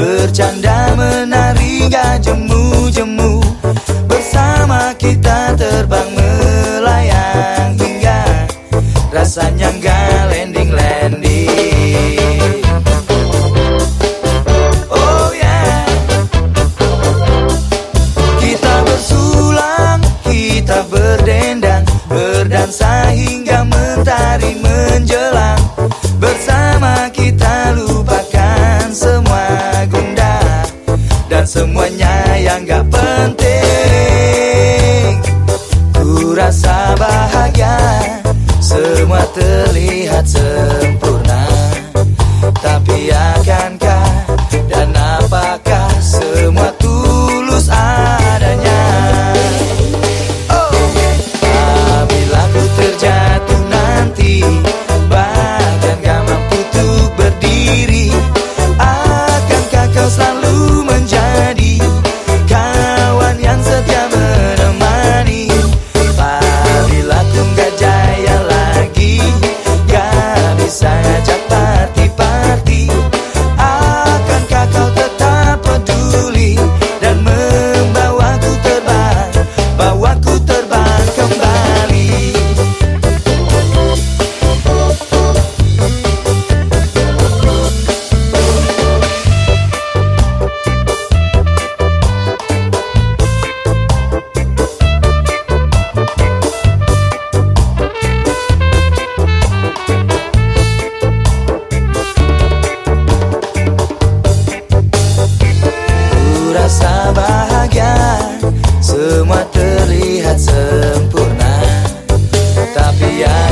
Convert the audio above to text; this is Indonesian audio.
Bercanda menari gak jemu-jemu Bersama kita terbang melayang Hingga rasanya gak landing-landing. Oh yeah. Kita bersulang, kita bersulang semuanya yang gak penting. Ku rasa bahagia Semua terlihat yeah.